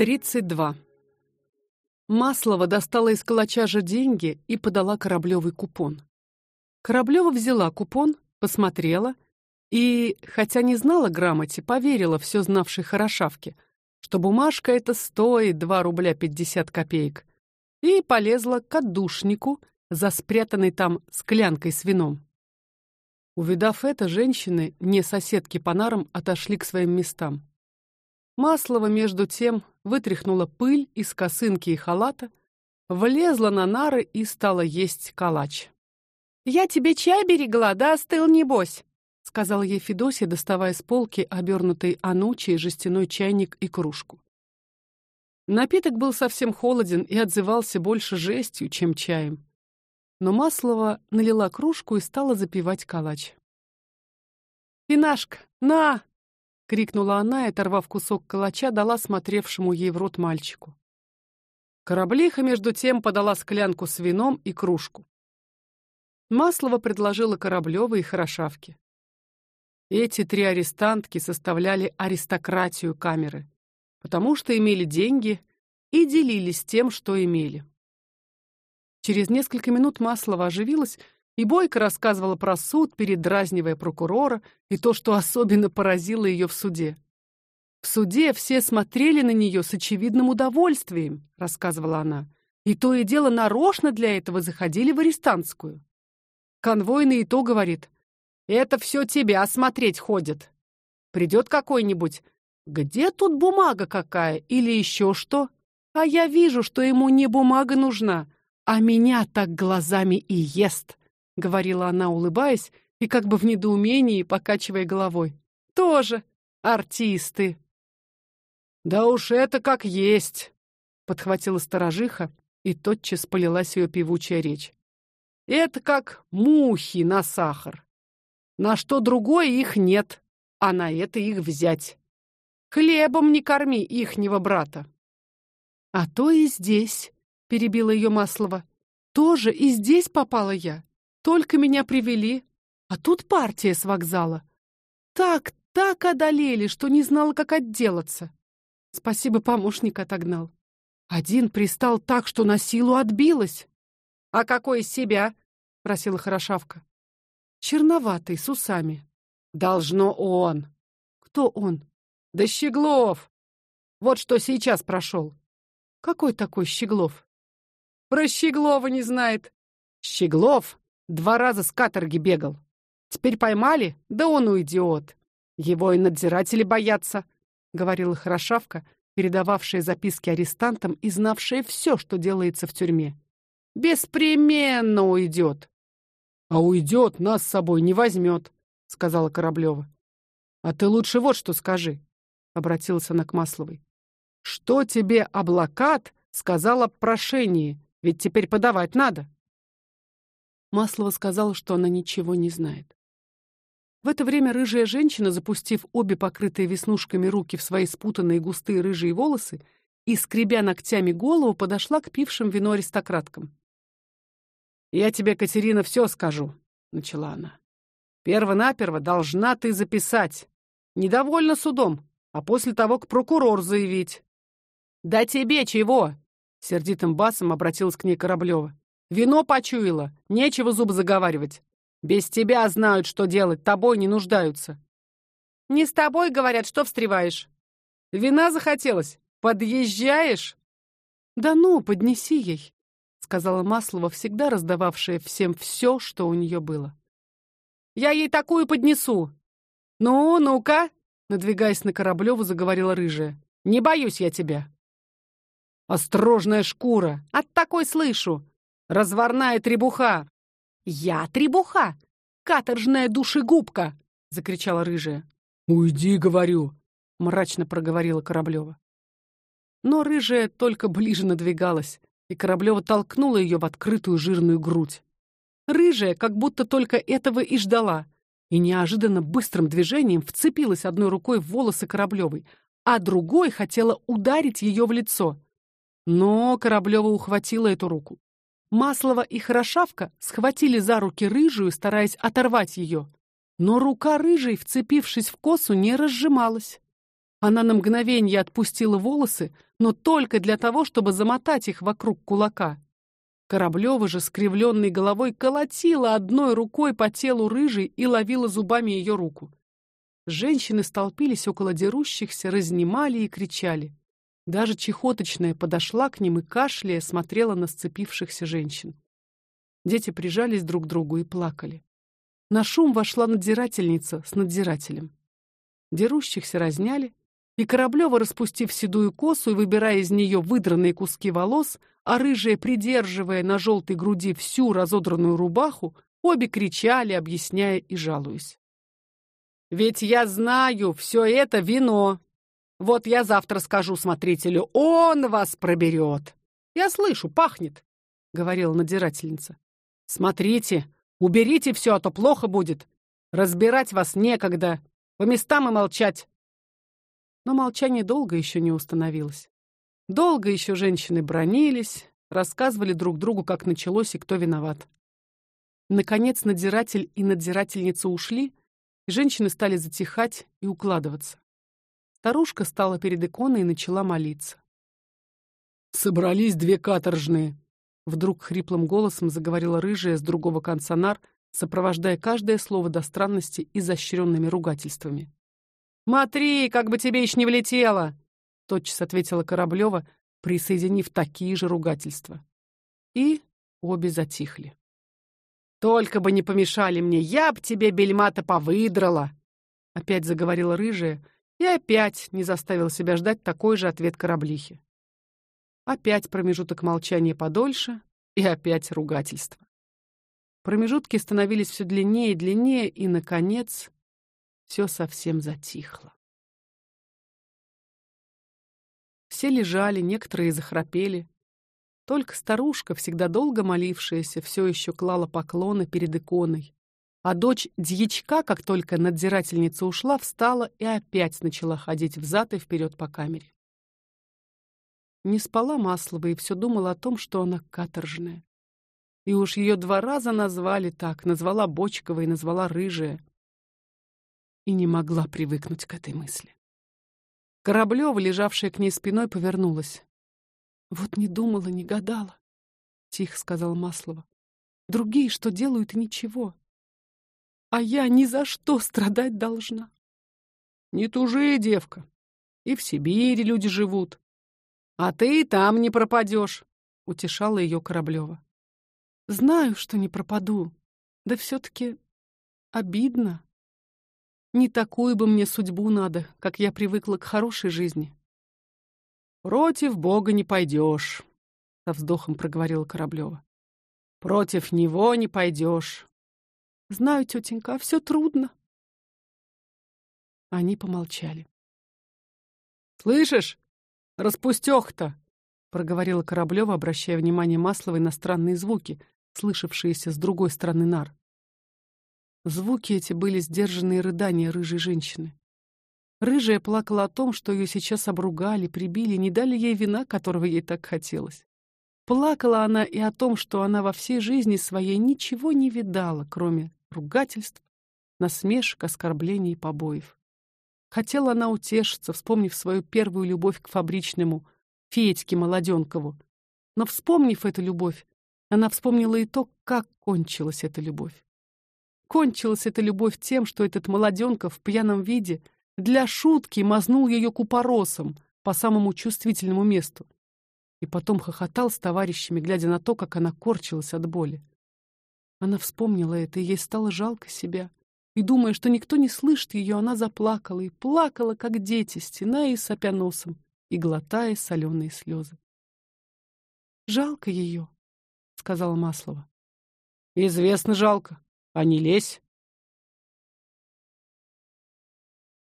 32. Маслова достала из калача деньги и подала Кораблёвой купон. Кораблёва взяла купон, посмотрела и, хотя не знала грамоте, поверила все знавшей Хорошавке, что бумажка эта стоит 2 рубля 50 копеек, и полезла к отдушнику за спрятанной там склянкой с вином. Увидав это, женщины, не соседки по нарам, отошли к своим местам. Маслова между тем вытряхнула пыль из косынки и халата, влезла на нары и стала есть калач. Я тебе чай берегла, да остыл небось, сказала ей Федосия, доставая с полки обернутый анучей жестяной чайник и кружку. Напиток был совсем холоден и отзывался больше жестью, чем чаем. Но Маслова налила кружку и стала запивать калач. Пинашка, на, крикнула она и, оторвав кусок калача, дала смотревшему ей в рот мальчику. Кораблиха между тем подала склянку с вином и кружку. Маслова предложила Кораблёвой и Хорошавке. Эти три арестантки составляли аристократию камеры, потому что имели деньги и делились тем, что имели. Через несколько минут Маслова оживилась и бойко рассказывала про суд, передразнивая прокурора, и то, что особенно поразило ее в суде. В суде все смотрели на нее с очевидным удовольствием, рассказывала она. И то и дело нарочно для этого заходили в арестантскую. Конвойный и то говорит: "Это все тебя смотреть ходит. Придет какой-нибудь, где тут бумага какая или еще что? А я вижу, что ему не бумага нужна, а меня так глазами и ест говорила она, улыбаясь и как бы в недоумении покачивая головой. Тоже артисты. Да уж это как есть, подхватила сторожиха, и тотчас полилась ее певучая речь. Это как мухи на сахар. На что другое их нет, а на это их взять. Хлебом не корми ихнего брата. А то и здесь, перебила ее Маслова. Тоже и здесь попала я. Только меня привели, а тут партия с вокзала. Так, так одолели, что не знала, как отделаться. Спасибо, помощник отогнал. Один пристал так, что на силу отбилась. А какой из себя? просила Хорошавка. Черноватый, с усами. Должно он. Кто он? Да Щеглов. Вот что сейчас прошел. Какой такой Щеглов? Про Щеглова не знает. Щеглов Два раза с каторги бегал. Теперь поймали, да он у идиот. Его и надзиратели боятся, говорила Хорошавка, передававшая записки арестантам и знавшая все, что делается в тюрьме. Беспременно уйдет. А уйдет, нас с собой не возьмет, сказала Кораблева. А ты лучше вот что скажи, обратился она к Масловой. Что тебе облакат сказал о прошении? Ведь теперь подавать надо. Маслова сказала, что она ничего не знает. В это время рыжая женщина, запустив обе покрытые веснушками руки в свои спутанные густые рыжие волосы и скребя ногтями голову, подошла к пившим вино аристократкам. Я тебе, Катерина, все скажу, начала она. Перво-наперво должна ты записать. Недовольна судом, а после того к прокурор заявить. Да тебе чего? сердитым басом обратилась к ней Кораблева. Вино почуяла, нечего зуб заговаривать. Без тебя знают, что делать, тобой не нуждаются. Не с тобой говорят, что встреваешь. Вина захотелось. Подъезжаешь? Да ну, поднеси ей, сказала Маслова, всегда раздававшая всем все, что у нее было. Я ей такую поднесу. Ну, ну-ка, надвигаясь на Кораблеву, заговорила рыжая. Не боюсь я тебя. Острожная шкура. От такой слышу. Разварная требуха. Я требуха, каторжная душегубка, закричала рыжая. Уйди, говорю, мрачно проговорила Кораблева. Но рыжая только ближе надвигалась, и Кораблева толкнула ее в открытую жирную грудь. Рыжая, как будто только этого и ждала, и неожиданно быстрым движением вцепилась одной рукой в волосы Кораблевой, а другой хотела ударить ее в лицо. Но Кораблева ухватила эту руку. Маслова и Хорошавка схватили за руки рыжую, стараясь оторвать ее, но рука рыжей, вцепившись в косу, не разжималась. Она на мгновение отпустила волосы, но только для того, чтобы замотать их вокруг кулака. Кораблёва же скривленной головой колотила одной рукой по телу рыжей и ловила зубами ее руку. Женщины столпились около дерущихся, разнимали и кричали. Даже чехоточная подошла к ним и кашляя смотрела на сцепившихся женщин. Дети прижались друг к другу и плакали. На шум вошла надзирательница с надзирателем. Дерущихся разняли, и Кораблёва, распустив седую косу и выбирая из нее выдранные куски волос, а рыжая придерживая на желтой груди всю разодранную рубаху, обе кричали, объясняя и жалуясь. Ведь я знаю, все это вино. Вот я завтра скажу смотрителю, он вас проберет. Я слышу, пахнет, говорила надзирательница. Смотрите, уберите все, а то плохо будет. Разбирать вас некогда. По местам и молчать. Но молчание долго еще не установилось. Долго еще женщины бронились, рассказывали друг другу, как началось и кто виноват. Наконец надзиратель и надзирательница ушли, и женщины стали затихать и укладываться. Старушка стала перед иконой и начала молиться. Собрались две каторжные, вдруг хриплым голосом заговорила рыжая с другого конца нар, сопровождая каждое слово до странности изощренными ругательствами. Смотри, как бы тебе еще не влетело, тотчас ответила Кораблёва, присоединив такие же ругательства. И обе затихли. Только бы не помешали мне, я б тебе бельмата повыдрала, опять заговорила рыжая, и опять не заставил себя ждать такой же ответ кораблихи. Опять промежуток молчания подольше, и опять ругательство. Промежутки становились все длиннее и длиннее, и наконец все совсем затихло. Все лежали, некоторые захрапели. Только старушка, всегда долго молившаяся, все еще клала поклоны перед иконой. А дочь дьячка, как только надзирательница ушла, встала и опять начала ходить взад и вперед по камере. Не спала Маслова и все думала о том, что она каторжная. И уж ее два раза назвали так, назвала Бочкова и назвала Рыжая и не могла привыкнуть к этой мысли. Кораблёва, лежавшая к ней спиной, повернулась. Вот не думала, не гадала, тихо сказал Маслова. Другие что делают и ничего. А я ни за что страдать должна. Не тужи, девка. И в Сибири люди живут. А ты и там не пропадешь, утешала ее Кораблёва. Знаю, что не пропаду. Да все таки обидно. Не такую бы мне судьбу надо, как я привыкла к хорошей жизни. Против Бога не пойдешь, со вздохом проговорила Кораблёва. Против него не пойдешь. Знаю, тетенька, все трудно. Они помолчали. Слышишь, распустёх-то, проговорила Кораблёва, обращая внимание Масловой на странные звуки, слышавшиеся с другой стороны нар. Звуки эти были сдержанные рыдания рыжей женщины. Рыжая плакала о том, что ее сейчас обругали, прибили, не дали ей вина, которого ей так хотелось. Плакала она и о том, что она во всей жизни своей ничего не видала, кроме ругательств, насмешек, оскорблений и побоев. Хотела она утешиться, вспомнив свою первую любовь к фабричному Федьке Молоденкову. Но вспомнив эту любовь, она вспомнила и то, как кончилась эта любовь. Кончилась эта любовь тем, что этот молоденка в пьяном виде для шутки мазнул ее купоросом по самому чувствительному месту. И потом хохотал с товарищами, глядя на то, как она корчилась от боли. Она вспомнила это, и ей стало жалко себя. И думая, что никто не слышит ее, она заплакала и плакала, как дети, стеная и сопя носом, и глотая соленые слезы. Жалко ее, сказала Маслова. Известно жалко. А не лезь.